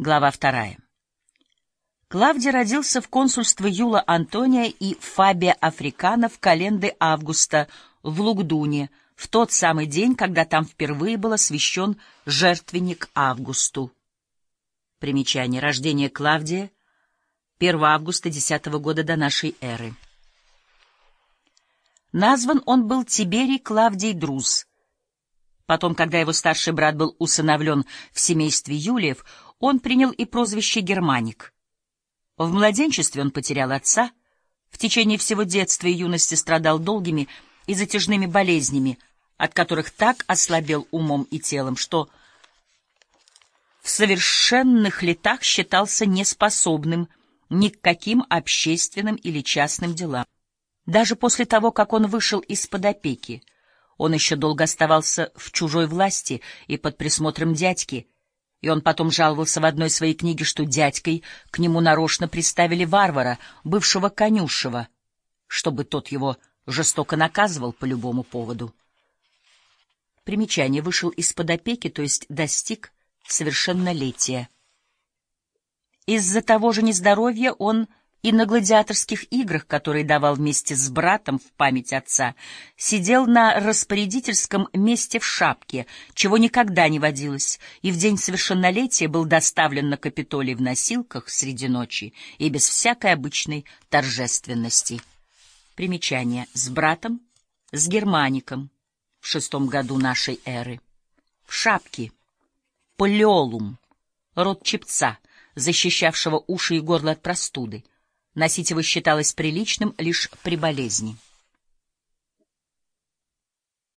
Глава вторая. Клавдий родился в консульстве Юла Антония и Фабия Африкана в календы августа в Лугдуне, в тот самый день, когда там впервые был освящен жертвенник Августу. Примечание. Рождение Клавдия 1 августа 10 года до нашей эры. Назван он был Тиберий Клавдий Друз. Потом, когда его старший брат был усыновлен в семействе Юлиев, он принял и прозвище Германик. В младенчестве он потерял отца, в течение всего детства и юности страдал долгими и затяжными болезнями, от которых так ослабел умом и телом, что в совершенных летах считался неспособным ни к каким общественным или частным делам. Даже после того, как он вышел из-под опеки, он еще долго оставался в чужой власти и под присмотром дядьки — и он потом жаловался в одной своей книге, что дядькой к нему нарочно приставили варвара, бывшего конюшева, чтобы тот его жестоко наказывал по любому поводу. Примечание вышел из-под опеки, то есть достиг совершеннолетия. Из-за того же нездоровья он и на гладиаторских играх, которые давал вместе с братом в память отца, сидел на распорядительском месте в шапке, чего никогда не водилось, и в день совершеннолетия был доставлен на Капитолий в носилках среди ночи и без всякой обычной торжественности. Примечание. С братом, с германиком в шестом году нашей эры. В шапке. Полиолум. Род чепца, защищавшего уши и горло от простуды. Носить его считалось приличным лишь при болезни.